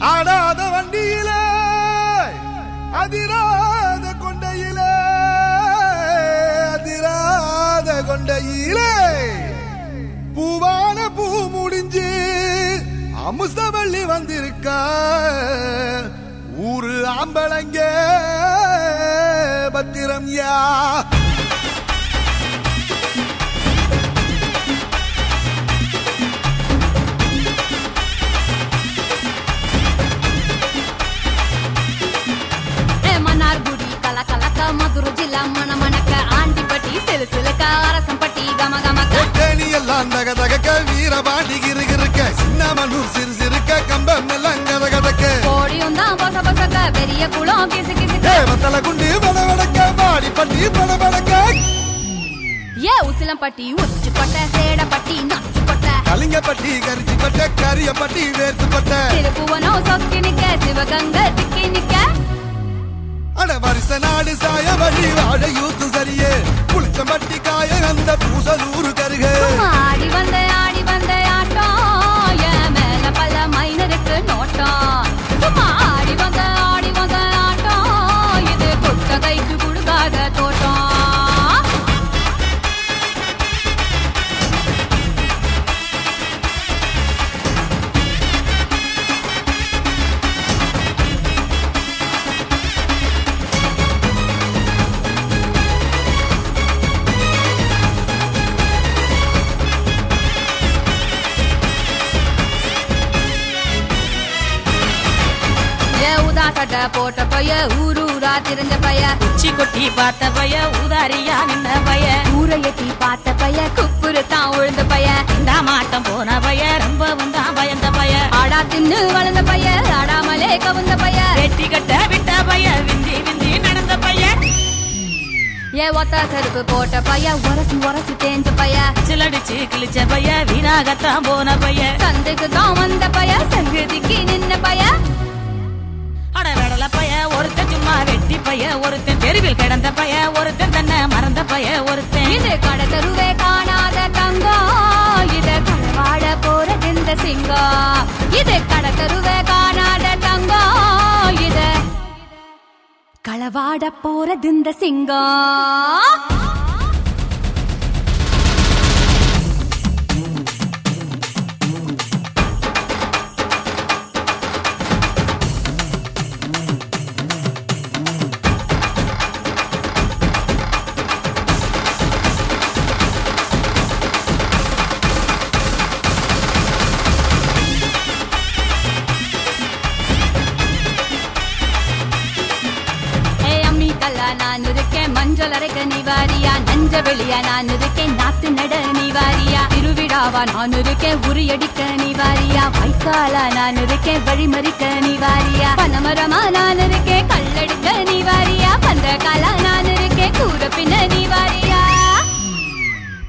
ஆடாத வண்டியிலே அதிராத கொண்டையிலே அதிராத கொண்டையிலே. பூவான பூ முடிஞ்சு அமுசவள்ளி வந்திருக்க ஊரு ஆம்பளங்க பத்திரம் யா. உசிலம்பட்டி உச்சு கொட்ட சேடப்பட்டி நச்சு கொட்ட கலிங்கப்பட்டி கரிச்சி பட்ட கரியப்பட்டி வேர்த்து பட்ட திருப்புவனம் சொக்கி நிக்க சிவகங்க திக்கி நிக்க. அட வருஷ நாடு சாய வழி வாழ யூத்து சரியே. புளிச்சம்பட்டி காய அந்த பூசலூரு கருக. ஆடி வந்த ஆடி போட்ட பைய ஊரு ஊரா திரிஞ்ச பைய. உச்சி கொட்டி பார்த்த பய உதாரியா நின்ன பய. ஊரை எட்டி பார்த்த பைய குப்புரு தான் உழுந்த பைய. இந்த மாட்டம் போன பய ரொம்பவும் தான் பயந்த பய. ஆடா தின்னு வளர்ந்த பைய ஆடாமலே கவுந்த பைய. வெட்டி கட்ட விட்ட பய விந்தி விந்தி நடந்த பய. ஏ ஒத்த செருப்பு போட்ட பைய உரசி உரசி தேஞ்ச பைய. சிலடிச்சு கிழிச்ச பய வீணாகத்தான் போன பய. சந்தைக்கு தான் வந்த பைய சங்கதிக்கு நின்ன பைய. அட வெடல பய ஒருத்தன் சும்மா வெட்டி பைய ஒருத்தன் தெருவில் கிடந்த பய ஒருத்தன் தன்னை மறந்த பய ஒருத்தன். இது கடை தெருவே காணாத தங்கம் இத களவாட போறது இந்த சிங்கம் இது கடை தெருவே காணாத தங்கம் இத களவாட போறது இந்த சிங்கம் வாரியா நான் இருக்கேன் நாத்து நட நீ வாரியா. திருவிழாவா நான் இருக்கேன் உரியடிக்க நீ வாரியா. வைக்காலா நான் இருக்கேன் வழிமறிக்க நீ வாரியா. பனமரமா நான் இருக்கேன் கல்லடிக்க நீ வாரியா. பந்த காலா நான் இருக்கேன் கூற பின்ன நீ வாரியா.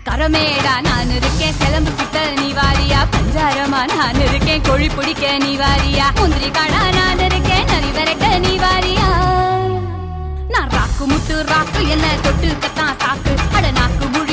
கரமேடா நான் இருக்கேன் சிலம்பு சுத்த நீ வாரியா. பஞ்சாரமா நான் இருக்கேன் கொழி பிடிக்க நீ வாரியா. முந்திரி காடா நான் இருக்கேன் நரி வரைக்க நீ வாரியா. நாக்கு முத்து ராக்கு என்ன தொட்டு கத்தான் சாக்கு. அட நாக்கு முழு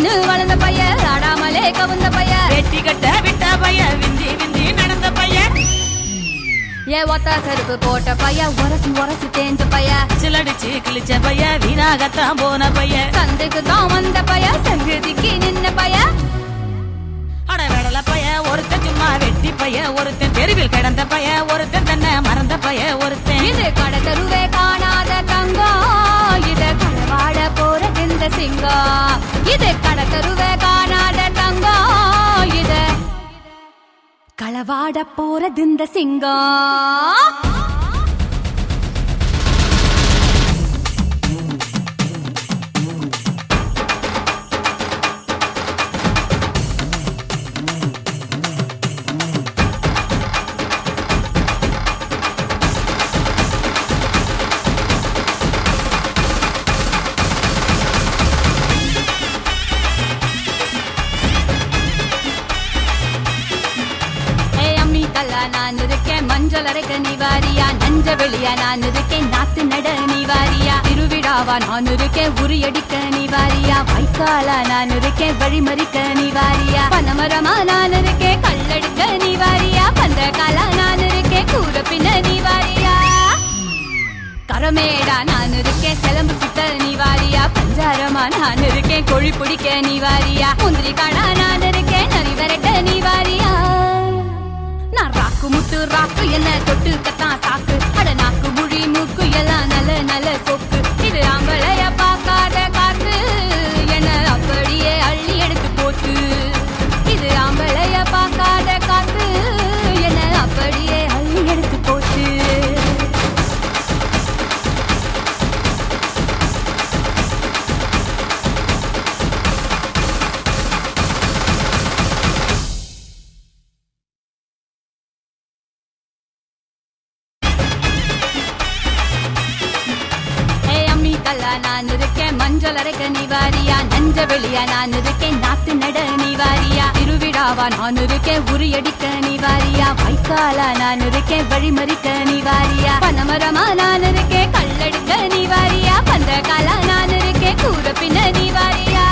தின்னு வளர்ந்த பைய ஆடாமலே கவுந்த பைய வெட்டி கட்ட விட்ட பய விந்தி விந்தி நடந்த பய ஏ ஒத்த செருப்பு போட்ட பைய உரசி உரசி தேஞ்ச பைய சிலடிச்சு கிழிச்ச பய வீணாகத்தான் போன பய சந்தைக்கு தான் வந்த பைய சங்கதிக்கு நின்ன பைய அட வெடல பய ஒருத்தன் சும்மா வெட்டி பய ஒருத்தன் தெருவில் கிடந்த பய ஒருத்தன் தன்னை மறந்த பய ஒருத்தன். இது கடை தெருவே காணாத தங்கம் இது களவாட போறது இந்த சிங்கம். இது கடை தெருவே காணாத தங்கம் இது. களவாட போறது இந்த சிங்கம் வாரியா வெளியா நான் இருக்கேன். நாத்து நட நீ வாரியா. திருவிழாவா நான் இருக்கேன். உரியடிக்க நீ வாரியா. வைக்காலா நான் இருக்கேன். வழிமறிக்க நீ வாரியா. பனமரமா நான் இருக்கேன். கல்லடிக்க நீ வாரியா. பந்தகாலா நான் இருக்கேன். கூற பின்ன நீ வாரியா. கரமேடா நான் இருக்கேன். சிலம்பு சுத்த நீ வாரியா. பஞ்சாரமா நான் இருக்கேன். கொழி பிடிக்க நீ வாரியா. முந்திரி காடா நான் இருக்கேன். நரி விரட்ட நீ வாரியா. நான் முத்து ராக்கு என்ன தொட்டு கத்தான் சாக்கு. அட நாக்கு முழி மூக்கு எல்லாம் நல்ல நல்ல மஞ்சள் அரைக்க நிவாரியா நஞ்ச வெளியா நான் இருக்கேன் நாத்து நட நிவாரியா. திருவிழாவா நான் இருக்கேன் உரியடிக்க நிவாரியா. வைக்காலா நான் இருக்கேன் வழிமறிக்க நிவாரியா. பனமரமா நான் இருக்கேன் கல்லடிக்க நிவாரியா. பந்தகாலா நான் இருக்கேன் கூற பின்ன நிவாரியா.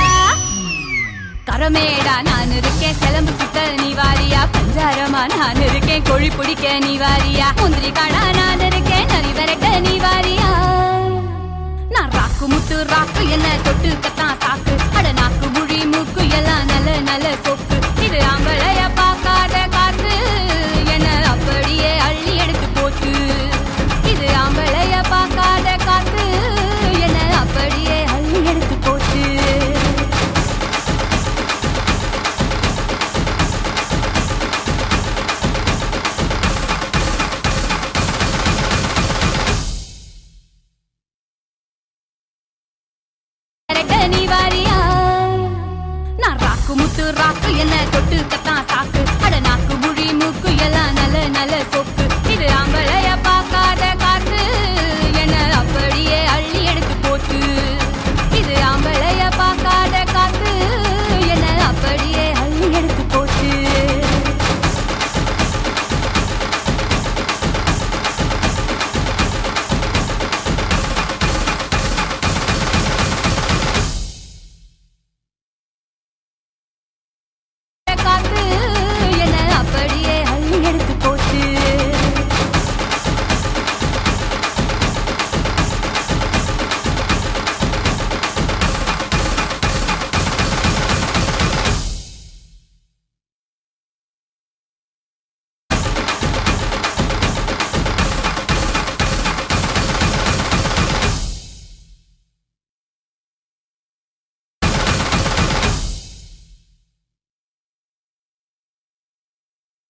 கரமேடா நான் இருக்கேன் சிலம்பு சுத்த நிவாரியா. பஞ்சாரமா நான் இருக்கேன் கொழி பிடிக்க நிவாரியா. முந்திரி காடா நான் இருக்கேன் நரி விரட்ட நீ குமுட்டு ராக்கு என்ன தொட்டு கத்தான் சாக்கு. நாக்கு முத்து ராக்கு என்ன கொட்டு கத்தான் சாக்கு. அட நாக்கு